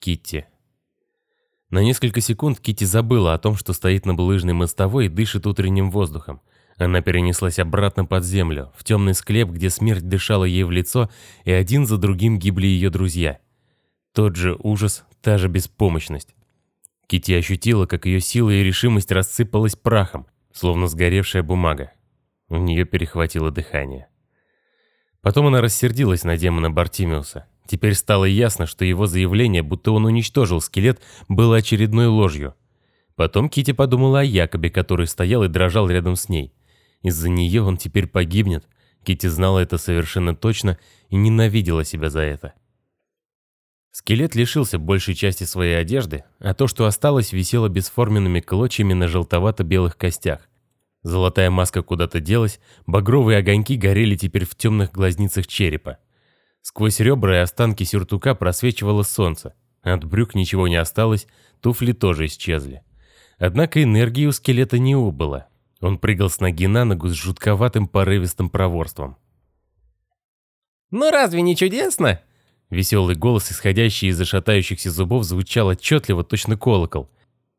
Китти. На несколько секунд Китти забыла о том, что стоит на булыжной мостовой и дышит утренним воздухом. Она перенеслась обратно под землю, в темный склеп, где смерть дышала ей в лицо, и один за другим гибли ее друзья. Тот же ужас, та же беспомощность. Кити ощутила, как ее сила и решимость рассыпалась прахом, словно сгоревшая бумага. У нее перехватило дыхание. Потом она рассердилась на демона Бартимиуса. Теперь стало ясно, что его заявление, будто он уничтожил скелет, было очередной ложью. Потом Кити подумала о Якобе, который стоял и дрожал рядом с ней. Из-за нее он теперь погибнет. Кити знала это совершенно точно и ненавидела себя за это. Скелет лишился большей части своей одежды, а то, что осталось, висело бесформенными клочьями на желтовато-белых костях. Золотая маска куда-то делась, багровые огоньки горели теперь в темных глазницах черепа. Сквозь ребра и останки сюртука просвечивало солнце. От брюк ничего не осталось, туфли тоже исчезли. Однако энергии у скелета не убыло. Он прыгал с ноги на ногу с жутковатым порывистым проворством. «Ну разве не чудесно?» Веселый голос, исходящий из зашатающихся зубов, звучал отчетливо, точно колокол.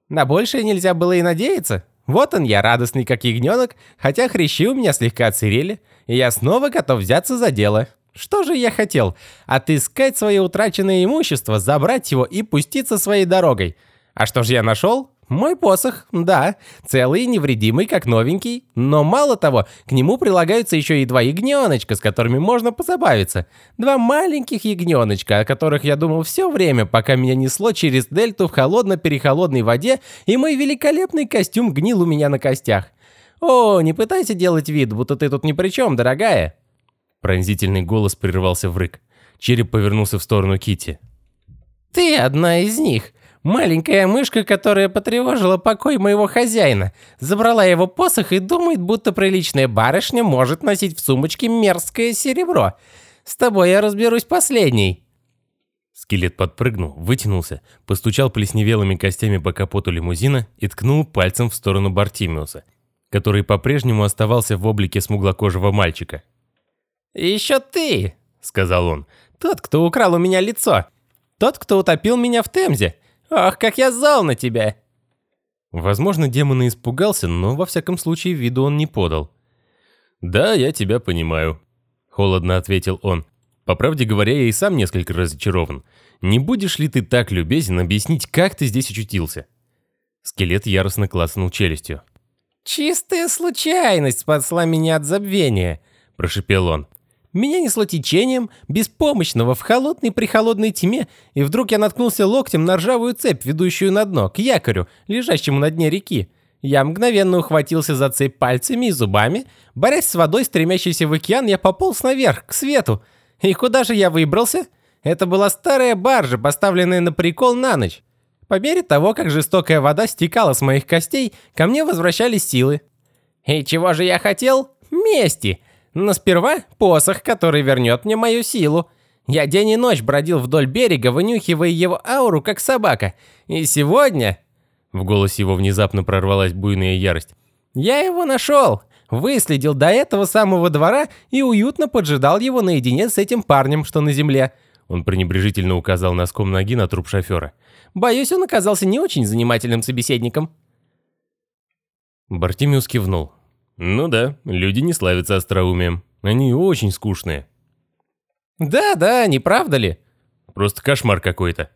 «На большее нельзя было и надеяться. Вот он я, радостный как ягненок, хотя хрящи у меня слегка отсырели, и я снова готов взяться за дело. Что же я хотел? Отыскать свое утраченное имущество, забрать его и пуститься своей дорогой. А что же я нашел? Мой посох, да, целый и невредимый, как новенький. Но мало того, к нему прилагаются еще и два ягненочка, с которыми можно позабавиться. Два маленьких ягненочка, о которых я думал все время, пока меня несло через дельту в холодно-перехолодной воде, и мой великолепный костюм гнил у меня на костях. О, не пытайся делать вид, будто ты тут ни при чем, дорогая. Пронзительный голос прервался в рык. Череп повернулся в сторону Кити. «Ты одна из них. Маленькая мышка, которая потревожила покой моего хозяина, забрала его посох и думает, будто приличная барышня может носить в сумочке мерзкое серебро. С тобой я разберусь последней». Скелет подпрыгнул, вытянулся, постучал плесневелыми костями по капоту лимузина и ткнул пальцем в сторону Бартимиуса, который по-прежнему оставался в облике смуглокожего мальчика. «Еще ты!» — сказал он. «Тот, кто украл у меня лицо. Тот, кто утопил меня в Темзе. Ах, как я зол на тебя!» Возможно, демон и испугался, но во всяком случае виду он не подал. «Да, я тебя понимаю», — холодно ответил он. «По правде говоря, я и сам несколько разочарован. Не будешь ли ты так любезен объяснить, как ты здесь очутился?» Скелет яростно клацнул челюстью. «Чистая случайность спасла меня от забвения», — прошепел он. Меня несло течением, беспомощного, в холодной-прихолодной тьме, и вдруг я наткнулся локтем на ржавую цепь, ведущую на дно, к якорю, лежащему на дне реки. Я мгновенно ухватился за цепь пальцами и зубами. Борясь с водой, стремящейся в океан, я пополз наверх, к свету. И куда же я выбрался? Это была старая баржа, поставленная на прикол на ночь. По мере того, как жестокая вода стекала с моих костей, ко мне возвращались силы. И чего же я хотел? Мести! Но сперва посох, который вернет мне мою силу. Я день и ночь бродил вдоль берега, вынюхивая его ауру, как собака. И сегодня...» В голосе его внезапно прорвалась буйная ярость. «Я его нашел, выследил до этого самого двора и уютно поджидал его наедине с этим парнем, что на земле». Он пренебрежительно указал носком ноги на труп шофера. «Боюсь, он оказался не очень занимательным собеседником». Бартимиус кивнул. Ну да, люди не славятся остроумием. Они очень скучные. Да-да, не правда ли? Просто кошмар какой-то.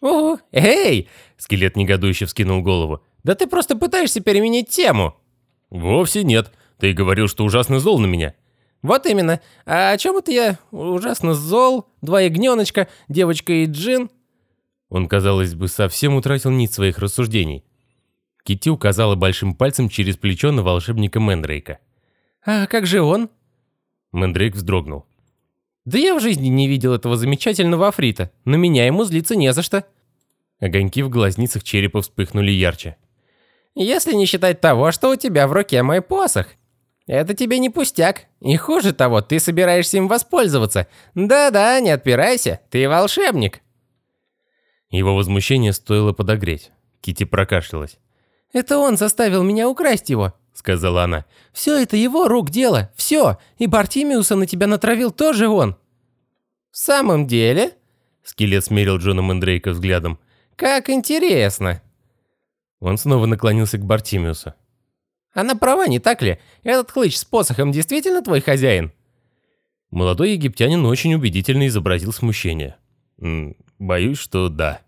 О, эй! Скелет негодующе вскинул голову. Да ты просто пытаешься переменить тему. Вовсе нет. Ты говорил, что ужасно зол на меня. Вот именно. А о чем это я ужасно зол? Два ягненочка, девочка и джин? Он, казалось бы, совсем утратил нить своих рассуждений. Кити указала большим пальцем через плечо на волшебника Мендрейка. «А как же он?» Мендрейк вздрогнул. «Да я в жизни не видел этого замечательного африта, но меня ему злиться не за что». Огоньки в глазницах черепа вспыхнули ярче. «Если не считать того, что у тебя в руке мой посох. Это тебе не пустяк. И хуже того, ты собираешься им воспользоваться. Да-да, не отпирайся, ты волшебник». Его возмущение стоило подогреть. Кити прокашлялась. «Это он заставил меня украсть его», — сказала она. «Все это его рук дело, все. И Бартимиуса на тебя натравил тоже он». «В самом деле?» Скелет смерил Джона Мендрейка взглядом. «Как интересно!» Он снова наклонился к Бартимиусу. «Она права, не так ли? Этот хлыщ с посохом действительно твой хозяин?» Молодой египтянин очень убедительно изобразил смущение. «Боюсь, что да».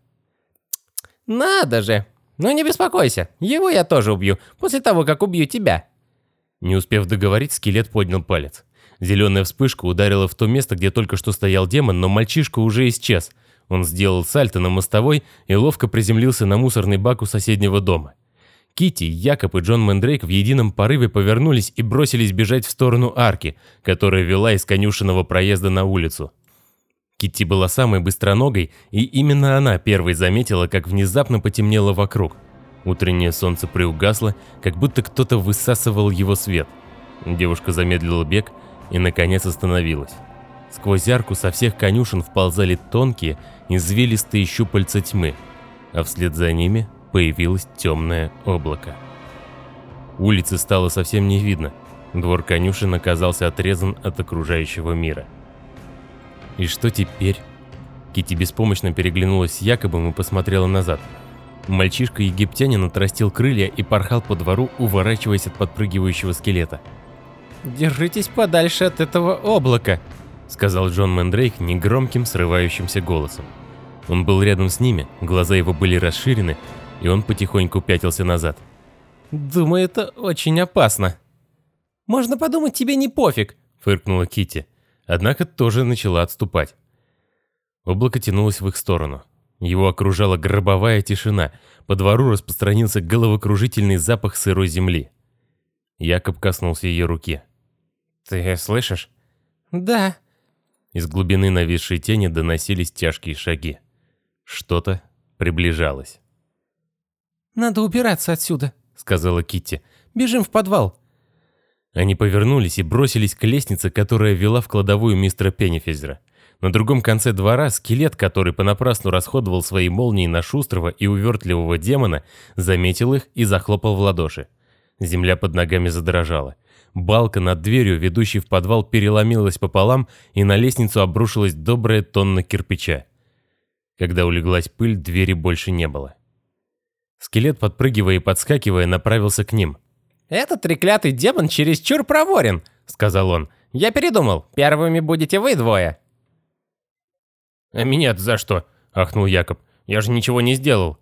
«Надо же! Ну не беспокойся, его я тоже убью, после того, как убью тебя». Не успев договорить, скелет поднял палец. Зеленая вспышка ударила в то место, где только что стоял демон, но мальчишка уже исчез. Он сделал сальто на мостовой и ловко приземлился на мусорный бак у соседнего дома. Кити, Якоб и Джон Мендрейк в едином порыве повернулись и бросились бежать в сторону арки, которая вела из конюшенного проезда на улицу. Кити была самой быстроногой, и именно она первой заметила, как внезапно потемнело вокруг. Утреннее солнце приугасло, как будто кто-то высасывал его свет. Девушка замедлила бег и, наконец, остановилась. Сквозь арку со всех конюшен вползали тонкие, извилистые щупальца тьмы, а вслед за ними появилось темное облако. Улицы стало совсем не видно. Двор конюшен оказался отрезан от окружающего мира. И что теперь? Кити беспомощно переглянулась с Якобом и посмотрела назад. Мальчишка-египтянин отрастил крылья и порхал по двору, уворачиваясь от подпрыгивающего скелета. «Держитесь подальше от этого облака», — сказал Джон Мендрейк негромким, срывающимся голосом. Он был рядом с ними, глаза его были расширены, и он потихоньку пятился назад. «Думаю, это очень опасно». «Можно подумать, тебе не пофиг», — фыркнула Кити, однако тоже начала отступать. Облако тянулось в их сторону. Его окружала гробовая тишина, по двору распространился головокружительный запах сырой земли. Якоб коснулся ее руки. «Ты слышишь?» «Да». Из глубины нависшей тени доносились тяжкие шаги. Что-то приближалось. «Надо убираться отсюда», — сказала Китти. «Бежим в подвал». Они повернулись и бросились к лестнице, которая вела в кладовую мистера Пеннифизера. На другом конце двора скелет, который понапрасну расходовал свои молнии на шустрого и увертливого демона, заметил их и захлопал в ладоши. Земля под ногами задрожала. Балка над дверью, ведущей в подвал, переломилась пополам, и на лестницу обрушилась добрая тонна кирпича. Когда улеглась пыль, двери больше не было. Скелет, подпрыгивая и подскакивая, направился к ним. «Этот треклятый демон чересчур проворен», — сказал он. «Я передумал, первыми будете вы двое». «А меня-то за что?» — ахнул Якоб. «Я же ничего не сделал».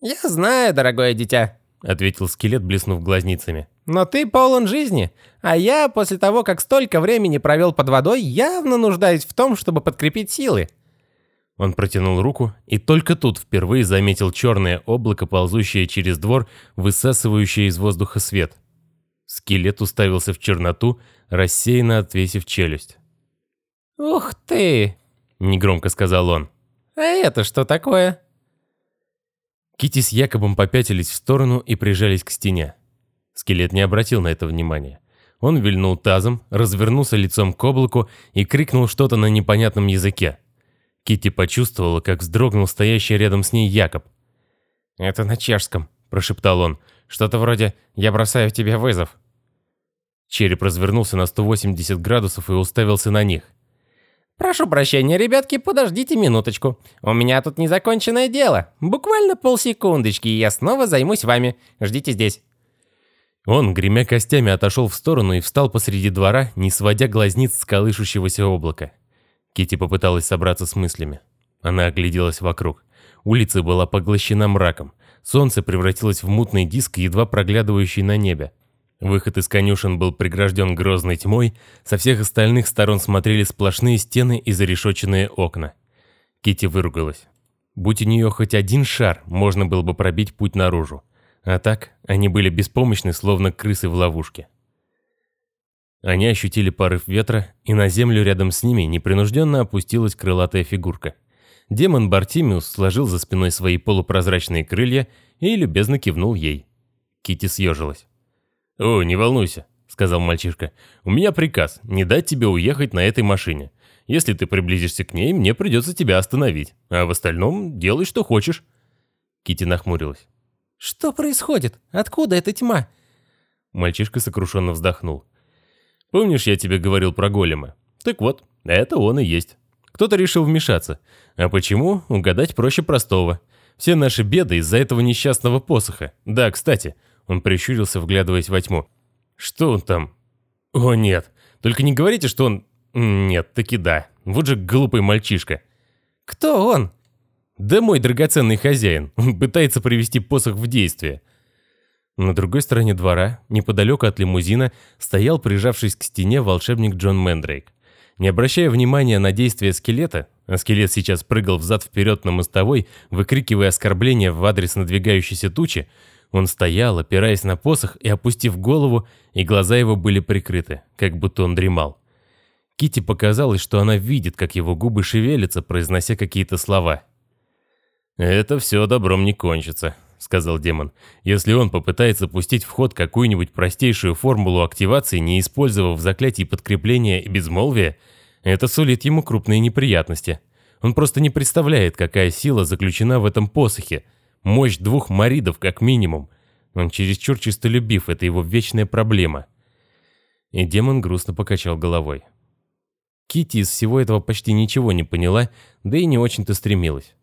«Я знаю, дорогое дитя», — ответил скелет, блеснув глазницами. «Но ты полон жизни, а я, после того, как столько времени провел под водой, явно нуждаюсь в том, чтобы подкрепить силы». Он протянул руку и только тут впервые заметил черное облако, ползущее через двор, высасывающее из воздуха свет. Скелет уставился в черноту, рассеянно отвесив челюсть. «Ух ты!» негромко сказал он. «А это что такое?» Кити с Якобом попятились в сторону и прижались к стене. Скелет не обратил на это внимания. Он вильнул тазом, развернулся лицом к облаку и крикнул что-то на непонятном языке. Кити почувствовала, как вздрогнул стоящий рядом с ней Якоб. «Это на чешском», – прошептал он. «Что-то вроде «я бросаю тебе вызов». Череп развернулся на 180 градусов и уставился на них. «Прошу прощения, ребятки, подождите минуточку. У меня тут незаконченное дело. Буквально полсекундочки, и я снова займусь вами. Ждите здесь». Он, гремя костями, отошел в сторону и встал посреди двора, не сводя глазниц с колышущегося облака. Кити попыталась собраться с мыслями. Она огляделась вокруг. Улица была поглощена мраком. Солнце превратилось в мутный диск, едва проглядывающий на небе. Выход из конюшен был прегражден грозной тьмой, со всех остальных сторон смотрели сплошные стены и зарешоченные окна. Кити выругалась. Будь у нее хоть один шар, можно было бы пробить путь наружу. А так, они были беспомощны, словно крысы в ловушке. Они ощутили порыв ветра, и на землю рядом с ними непринужденно опустилась крылатая фигурка. Демон Бартимиус сложил за спиной свои полупрозрачные крылья и любезно кивнул ей. Кити съежилась. «О, не волнуйся», — сказал мальчишка. «У меня приказ не дать тебе уехать на этой машине. Если ты приблизишься к ней, мне придется тебя остановить. А в остальном делай, что хочешь». Кити нахмурилась. «Что происходит? Откуда эта тьма?» Мальчишка сокрушенно вздохнул. «Помнишь, я тебе говорил про голема? Так вот, это он и есть. Кто-то решил вмешаться. А почему? Угадать проще простого. Все наши беды из-за этого несчастного посоха. Да, кстати, он прищурился, вглядываясь во тьму. Что он там? О, нет. Только не говорите, что он... Нет, таки да. Вот же глупый мальчишка. Кто он? Да мой драгоценный хозяин. Он пытается привести посох в действие. На другой стороне двора, неподалеку от лимузина, стоял, прижавшись к стене, волшебник Джон Мендрейк. Не обращая внимания на действия скелета, а скелет сейчас прыгал взад-вперед на мостовой, выкрикивая оскорбления в адрес надвигающейся тучи, он стоял, опираясь на посох и опустив голову, и глаза его были прикрыты, как будто он дремал. Кити показалось, что она видит, как его губы шевелятся, произнося какие-то слова. «Это все добром не кончится», — сказал демон. «Если он попытается пустить в ход какую-нибудь простейшую формулу активации, не использовав заклятий подкрепления и безмолвия, это сулит ему крупные неприятности. Он просто не представляет, какая сила заключена в этом посохе. Мощь двух маридов как минимум. Он чересчур чистолюбив, это его вечная проблема». И демон грустно покачал головой. Кити из всего этого почти ничего не поняла, да и не очень-то стремилась.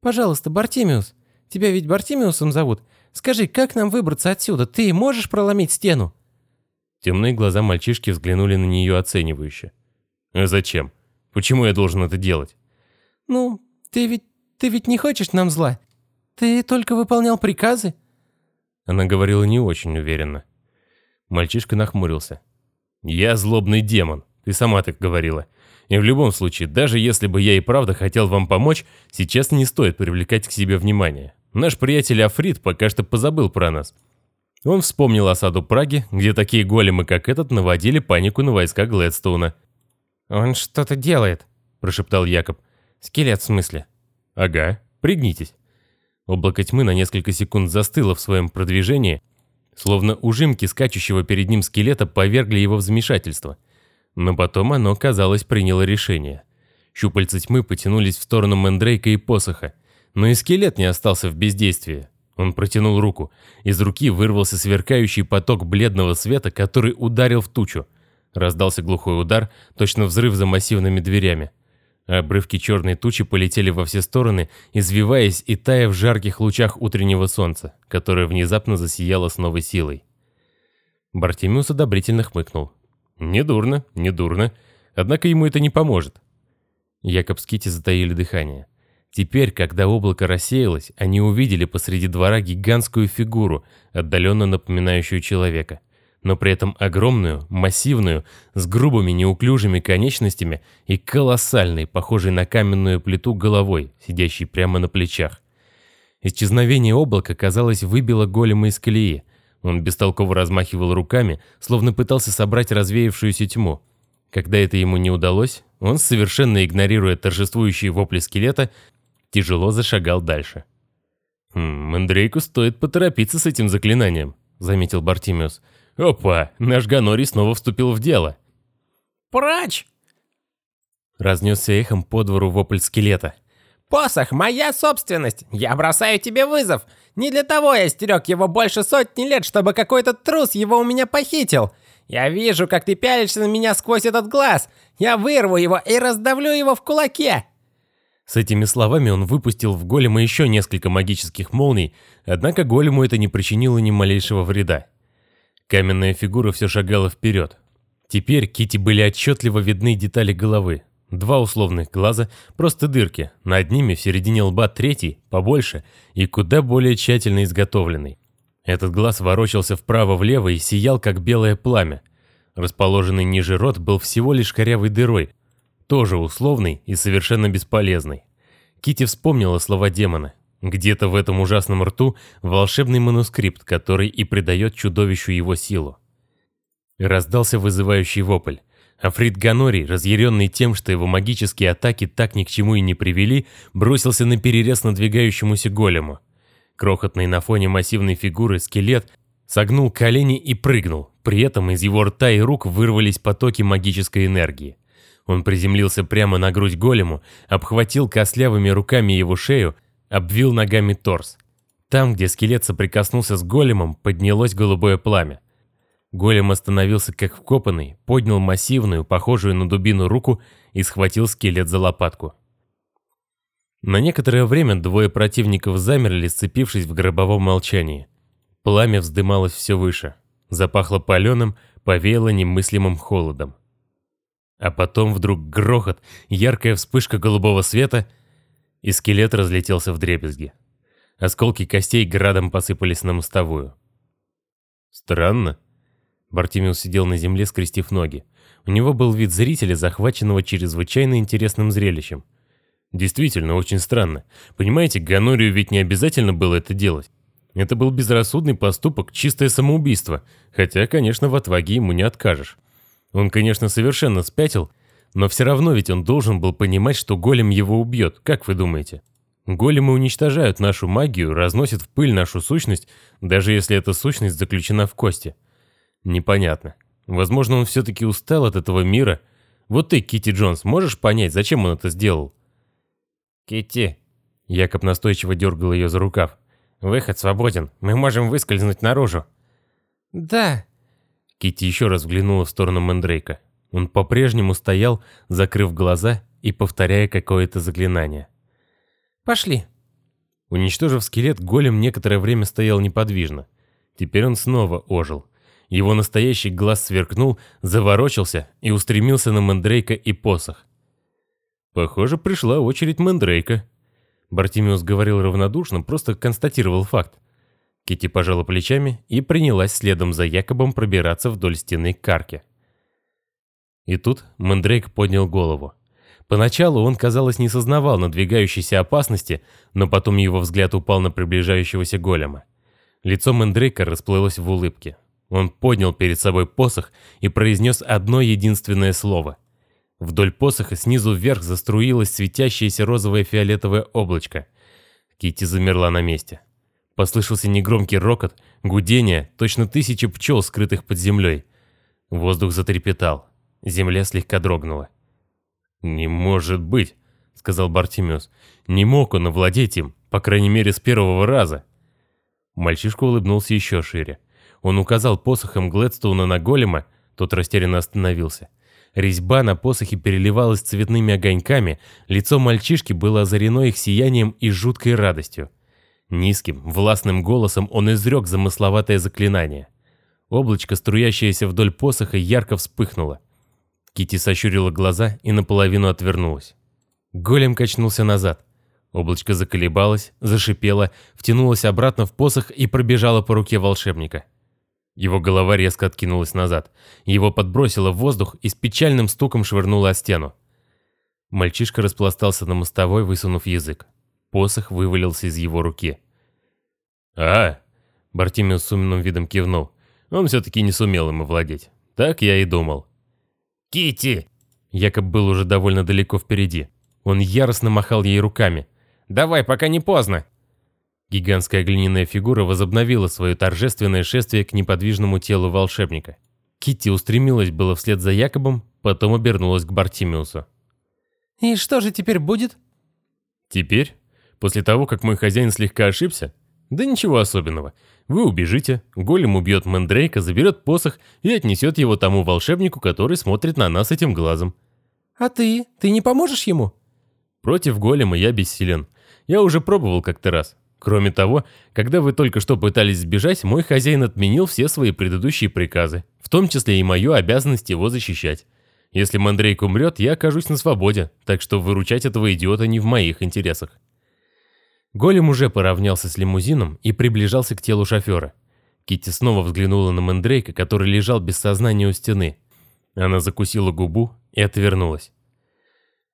«Пожалуйста, Бартимиус, тебя ведь Бартимиусом зовут. Скажи, как нам выбраться отсюда? Ты можешь проломить стену?» Темные глаза мальчишки взглянули на нее оценивающе. «А зачем? Почему я должен это делать?» «Ну, ты ведь... ты ведь не хочешь нам зла? Ты только выполнял приказы?» Она говорила не очень уверенно. Мальчишка нахмурился. «Я злобный демон. Ты сама так говорила. И в любом случае, даже если бы я и правда хотел вам помочь, сейчас не стоит привлекать к себе внимание. Наш приятель Африт пока что позабыл про нас. Он вспомнил осаду Праги, где такие големы, как этот, наводили панику на войска Глэдстоуна. «Он что-то делает», – прошептал Якоб. «Скелет в смысле?» «Ага, пригнитесь». Облако тьмы на несколько секунд застыло в своем продвижении, словно ужимки скачущего перед ним скелета повергли его в замешательство – но потом оно, казалось, приняло решение. Щупальца тьмы потянулись в сторону Мендрейка и посоха, но и скелет не остался в бездействии. Он протянул руку. Из руки вырвался сверкающий поток бледного света, который ударил в тучу. Раздался глухой удар, точно взрыв за массивными дверями. Обрывки черной тучи полетели во все стороны, извиваясь и тая в жарких лучах утреннего солнца, которое внезапно засияло с новой силой. Бартимиус одобрительно хмыкнул. Недурно, недурно. Однако ему это не поможет. Якоб с Кити затаили дыхание. Теперь, когда облако рассеялось, они увидели посреди двора гигантскую фигуру, отдаленно напоминающую человека. Но при этом огромную, массивную, с грубыми неуклюжими конечностями и колоссальной, похожей на каменную плиту головой, сидящей прямо на плечах. Исчезновение облака, казалось, выбило голема из колеи, он бестолково размахивал руками, словно пытался собрать развеявшуюся тьму. Когда это ему не удалось, он, совершенно игнорируя торжествующие вопли скелета, тяжело зашагал дальше. «Хм, Андрейку стоит поторопиться с этим заклинанием», — заметил Бартимиус. «Опа, наш Ганорий снова вступил в дело». «Прач!» Разнесся эхом по двору вопль скелета. «Посох — моя собственность! Я бросаю тебе вызов! Не для того я стерег его больше сотни лет, чтобы какой-то трус его у меня похитил! Я вижу, как ты пялишься на меня сквозь этот глаз! Я вырву его и раздавлю его в кулаке!» С этими словами он выпустил в голема еще несколько магических молний, однако голему это не причинило ни малейшего вреда. Каменная фигура все шагала вперед. Теперь Кити были отчетливо видны детали головы, Два условных глаза, просто дырки, над ними в середине лба третий, побольше и куда более тщательно изготовленный. Этот глаз ворочался вправо-влево и сиял, как белое пламя. Расположенный ниже рот был всего лишь корявой дырой, тоже условный и совершенно бесполезный. Кити вспомнила слова демона. Где-то в этом ужасном рту волшебный манускрипт, который и придает чудовищу его силу. Раздался вызывающий вопль. Африт Ганори, разъяренный тем, что его магические атаки так ни к чему и не привели, бросился на перерез надвигающемуся голему. Крохотный на фоне массивной фигуры скелет согнул колени и прыгнул. При этом из его рта и рук вырвались потоки магической энергии. Он приземлился прямо на грудь голему, обхватил костлявыми руками его шею, обвил ногами торс. Там, где скелет соприкоснулся с големом, поднялось голубое пламя. Голем остановился как вкопанный, поднял массивную, похожую на дубину руку и схватил скелет за лопатку. На некоторое время двое противников замерли, сцепившись в гробовом молчании. Пламя вздымалось все выше. Запахло паленым, повеяло немыслимым холодом. А потом вдруг грохот, яркая вспышка голубого света, и скелет разлетелся в дребезги. Осколки костей градом посыпались на мостовую. Странно. Бартимиус сидел на земле, скрестив ноги. У него был вид зрителя, захваченного чрезвычайно интересным зрелищем. Действительно, очень странно. Понимаете, Ганорию ведь не обязательно было это делать. Это был безрассудный поступок, чистое самоубийство, хотя, конечно, в отваге ему не откажешь. Он, конечно, совершенно спятил, но все равно ведь он должен был понимать, что голем его убьет, как вы думаете? Големы уничтожают нашу магию, разносят в пыль нашу сущность, даже если эта сущность заключена в кости. Непонятно. Возможно, он все-таки устал от этого мира. Вот ты, Кити Джонс, можешь понять, зачем он это сделал? Кити. Якоб настойчиво дергал ее за рукав. Выход свободен. Мы можем выскользнуть наружу. Да. Кити еще раз взглянула в сторону Мэндрейка. Он по-прежнему стоял, закрыв глаза и повторяя какое-то заклинание. Пошли. Уничтожив скелет, голем некоторое время стоял неподвижно. Теперь он снова ожил. Его настоящий глаз сверкнул, заворочился и устремился на Мэндрейка и посох. Похоже, пришла очередь Мэндрейка. Бартимиус говорил равнодушно, просто констатировал факт. Кити пожала плечами и принялась следом за Якобом пробираться вдоль стены к карке. И тут Мэндрейк поднял голову. Поначалу он, казалось, не сознавал надвигающейся опасности, но потом его взгляд упал на приближающегося голема. Лицо Мэндрейка расплылось в улыбке. Он поднял перед собой посох и произнес одно единственное слово. Вдоль посоха снизу вверх заструилось светящееся розовое фиолетовое облачко. Кити замерла на месте. Послышался негромкий рокот, гудение, точно тысячи пчел, скрытых под землей. Воздух затрепетал. Земля слегка дрогнула. «Не может быть», — сказал Бартимеус. «Не мог он овладеть им, по крайней мере, с первого раза». Мальчишка улыбнулся еще шире. Он указал посохом Глэдстоуна на голема, тот растерянно остановился. Резьба на посохе переливалась цветными огоньками, лицо мальчишки было озарено их сиянием и жуткой радостью. Низким, властным голосом он изрек замысловатое заклинание. Облачко, струящееся вдоль посоха, ярко вспыхнуло. Кити сощурила глаза и наполовину отвернулась. Голем качнулся назад. Облачко заколебалось, зашипело, втянулось обратно в посох и пробежало по руке волшебника. Его голова резко откинулась назад. Его подбросило в воздух и с печальным стуком швырнуло о стену. Мальчишка распластался на мостовой, высунув язык. Посох вывалился из его руки. «А!» — Бартимиус с умным видом кивнул. «Он все-таки не сумел им овладеть. Так я и думал». Кити! Якоб был уже довольно далеко впереди. Он яростно махал ей руками. «Давай, пока не поздно!» Гигантская глиняная фигура возобновила свое торжественное шествие к неподвижному телу волшебника. Китти устремилась было вслед за Якобом, потом обернулась к Бартимиусу. «И что же теперь будет?» «Теперь, после того, как мой хозяин слегка ошибся, да ничего особенного. Вы убежите, голем убьет Мэндрейка, заберет посох и отнесет его тому волшебнику, который смотрит на нас этим глазом. А ты? Ты не поможешь ему? Против голема я бессилен. Я уже пробовал как-то раз. Кроме того, когда вы только что пытались сбежать, мой хозяин отменил все свои предыдущие приказы, в том числе и мою обязанность его защищать. Если Мандрейк умрет, я окажусь на свободе, так что выручать этого идиота не в моих интересах. Голем уже поравнялся с лимузином и приближался к телу шофера. Китти снова взглянула на Мэндрейка, который лежал без сознания у стены. Она закусила губу и отвернулась.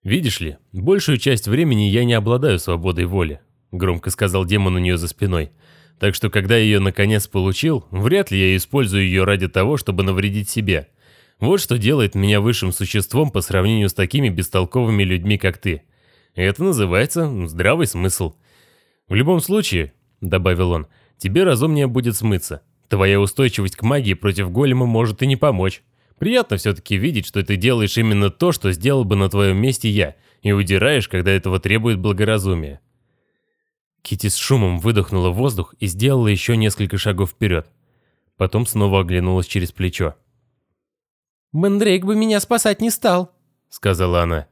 «Видишь ли, большую часть времени я не обладаю свободой воли», громко сказал демон у нее за спиной. «Так что, когда я ее наконец получил, вряд ли я использую ее ради того, чтобы навредить себе. Вот что делает меня высшим существом по сравнению с такими бестолковыми людьми, как ты. Это называется здравый смысл. В любом случае, добавил он, тебе разумнее будет смыться. Твоя устойчивость к магии против голема может и не помочь. Приятно все-таки видеть, что ты делаешь именно то, что сделал бы на твоем месте я, и удираешь, когда этого требует благоразумие. Кити с шумом выдохнула воздух и сделала еще несколько шагов вперед. Потом снова оглянулась через плечо. «Мэндрейк бы меня спасать не стал», — сказала она.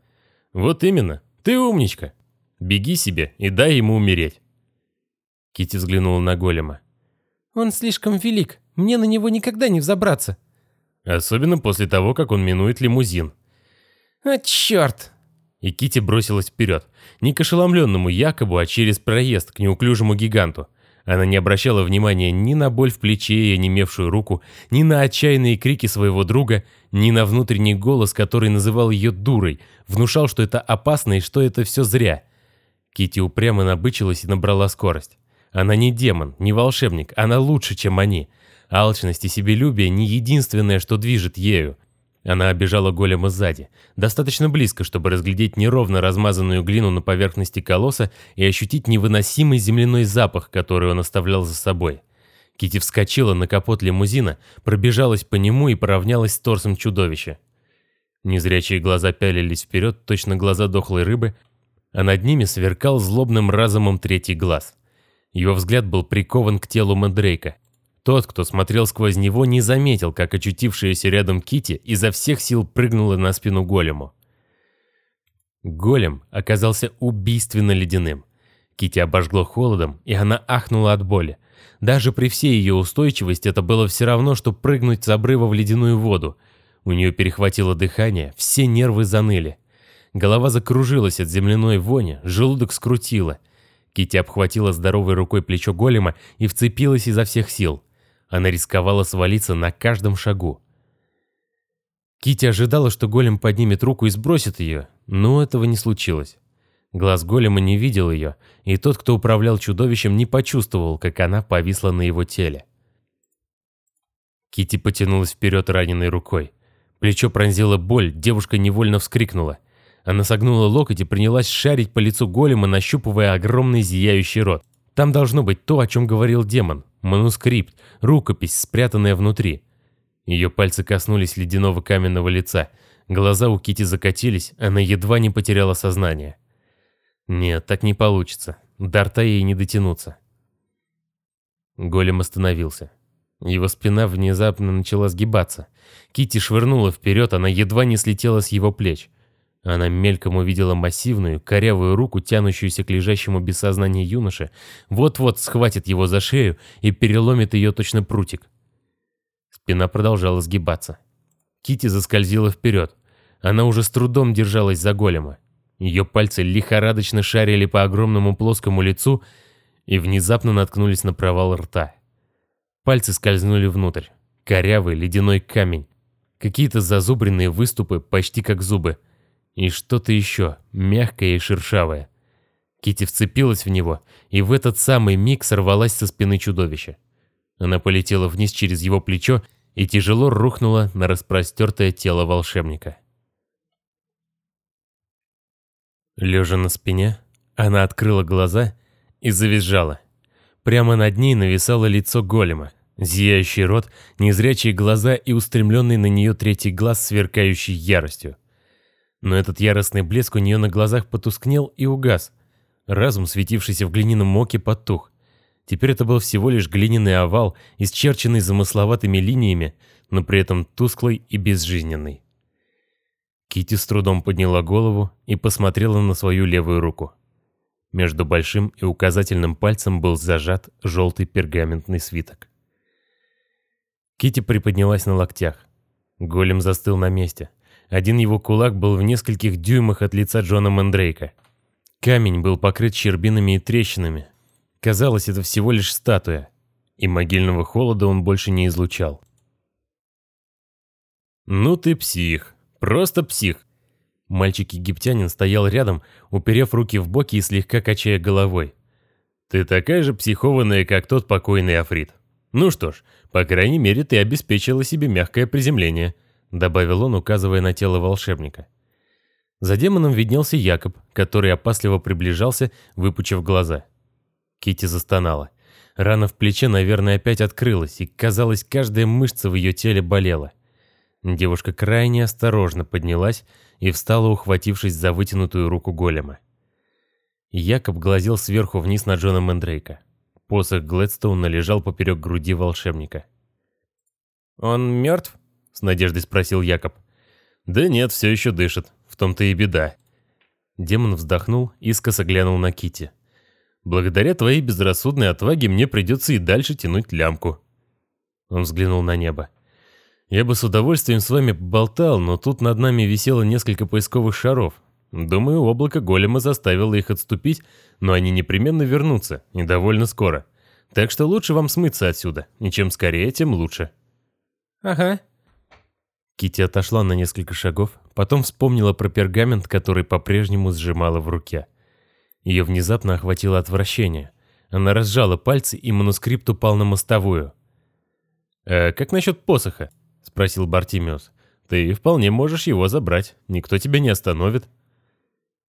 «Вот именно. Ты умничка. Беги себе и дай ему умереть». Кити взглянула на голема. «Он слишком велик. Мне на него никогда не взобраться». Особенно после того, как он минует лимузин. «А, черт!» И Кити бросилась вперед. Не к ошеломленному Якобу, а через проезд к неуклюжему гиганту. Она не обращала внимания ни на боль в плече и онемевшую руку, ни на отчаянные крики своего друга, ни на внутренний голос, который называл ее дурой, внушал, что это опасно и что это все зря. Кити упрямо набычилась и набрала скорость. Она не демон, не волшебник, она лучше, чем они. Алчность и себелюбие не единственное, что движет ею. Она обежала голема сзади, достаточно близко, чтобы разглядеть неровно размазанную глину на поверхности колосса и ощутить невыносимый земляной запах, который он оставлял за собой. Кити вскочила на капот лимузина, пробежалась по нему и поравнялась с торсом чудовища. Незрячие глаза пялились вперед, точно глаза дохлой рыбы, а над ними сверкал злобным разумом третий глаз. Его взгляд был прикован к телу Мандрейка. Тот, кто смотрел сквозь него, не заметил, как очутившаяся рядом Кити изо всех сил прыгнула на спину голему. Голем оказался убийственно ледяным. Кити обожгло холодом, и она ахнула от боли. Даже при всей ее устойчивости это было все равно, что прыгнуть с обрыва в ледяную воду. У нее перехватило дыхание, все нервы заныли. Голова закружилась от земляной вони, желудок скрутило. Кити обхватила здоровой рукой плечо голема и вцепилась изо всех сил. Она рисковала свалиться на каждом шагу. Кити ожидала, что голем поднимет руку и сбросит ее, но этого не случилось. Глаз голема не видел ее, и тот, кто управлял чудовищем, не почувствовал, как она повисла на его теле. Кити потянулась вперед раненой рукой. Плечо пронзила боль, девушка невольно вскрикнула. Она согнула локоть и принялась шарить по лицу голема, нащупывая огромный зияющий рот. Там должно быть то, о чем говорил демон. Манускрипт, рукопись, спрятанная внутри. Ее пальцы коснулись ледяного каменного лица. Глаза у Кити закатились, она едва не потеряла сознание. Нет, так не получится. До рта ей не дотянуться. Голем остановился. Его спина внезапно начала сгибаться. Кити швырнула вперед, она едва не слетела с его плеч. Она мельком увидела массивную, корявую руку, тянущуюся к лежащему без сознания юноше, вот-вот схватит его за шею и переломит ее точно прутик. Спина продолжала сгибаться. Кити заскользила вперед. Она уже с трудом держалась за голема. Ее пальцы лихорадочно шарили по огромному плоскому лицу и внезапно наткнулись на провал рта. Пальцы скользнули внутрь. Корявый ледяной камень. Какие-то зазубренные выступы, почти как зубы. И что-то еще, мягкое и шершавое. Кити вцепилась в него, и в этот самый миг сорвалась со спины чудовища. Она полетела вниз через его плечо и тяжело рухнула на распростертое тело волшебника. Лежа на спине, она открыла глаза и завизжала. Прямо над ней нависало лицо голема, зияющий рот, незрячие глаза и устремленный на нее третий глаз, сверкающий яростью. Но этот яростный блеск у нее на глазах потускнел и угас. Разум, светившийся в глиняном моке, потух. Теперь это был всего лишь глиняный овал, исчерченный замысловатыми линиями, но при этом тусклый и безжизненный. Кити с трудом подняла голову и посмотрела на свою левую руку. Между большим и указательным пальцем был зажат желтый пергаментный свиток. Кити приподнялась на локтях. Голем застыл на месте — один его кулак был в нескольких дюймах от лица Джона Мандрейка. Камень был покрыт щербинами и трещинами. Казалось, это всего лишь статуя. И могильного холода он больше не излучал. «Ну ты псих. Просто псих». Мальчик-египтянин стоял рядом, уперев руки в боки и слегка качая головой. «Ты такая же психованная, как тот покойный Африт. Ну что ж, по крайней мере, ты обеспечила себе мягкое приземление добавил он, указывая на тело волшебника. За демоном виднелся Якоб, который опасливо приближался, выпучив глаза. Кити застонала. Рана в плече, наверное, опять открылась, и, казалось, каждая мышца в ее теле болела. Девушка крайне осторожно поднялась и встала, ухватившись за вытянутую руку голема. Якоб глазел сверху вниз на Джона Мендрейка. Посох Глэдстоуна лежал поперек груди волшебника. «Он мертв?» — с надеждой спросил Якоб. «Да нет, все еще дышит. В том-то и беда». Демон вздохнул, искоса глянул на Кити. «Благодаря твоей безрассудной отваге мне придется и дальше тянуть лямку». Он взглянул на небо. «Я бы с удовольствием с вами поболтал, но тут над нами висело несколько поисковых шаров. Думаю, облако голема заставило их отступить, но они непременно вернутся, и довольно скоро. Так что лучше вам смыться отсюда, и чем скорее, тем лучше». «Ага». Кити отошла на несколько шагов, потом вспомнила про пергамент, который по-прежнему сжимала в руке. Ее внезапно охватило отвращение. Она разжала пальцы, и манускрипт упал на мостовую. «А как насчет посоха?» — спросил Бартимиус. «Ты вполне можешь его забрать, никто тебя не остановит».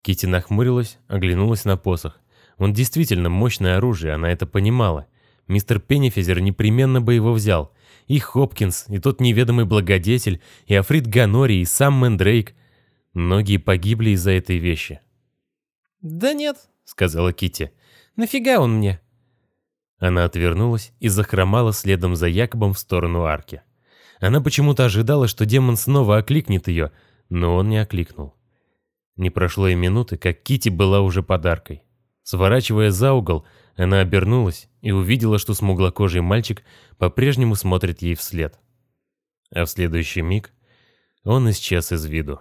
Кити нахмурилась, оглянулась на посох. Он действительно мощное оружие, она это понимала. Мистер Пеннифизер непременно бы его взял. И Хопкинс, и тот неведомый благодетель, и Африт Ганори, и сам Мэндрейк. Многие погибли из-за этой вещи. «Да нет», — сказала Кити. «Нафига он мне?» Она отвернулась и захромала следом за Якобом в сторону арки. Она почему-то ожидала, что демон снова окликнет ее, но он не окликнул. Не прошло и минуты, как Кити была уже подаркой. Сворачивая за угол, она обернулась и увидела, что смуглокожий мальчик по-прежнему смотрит ей вслед. А в следующий миг он исчез из виду.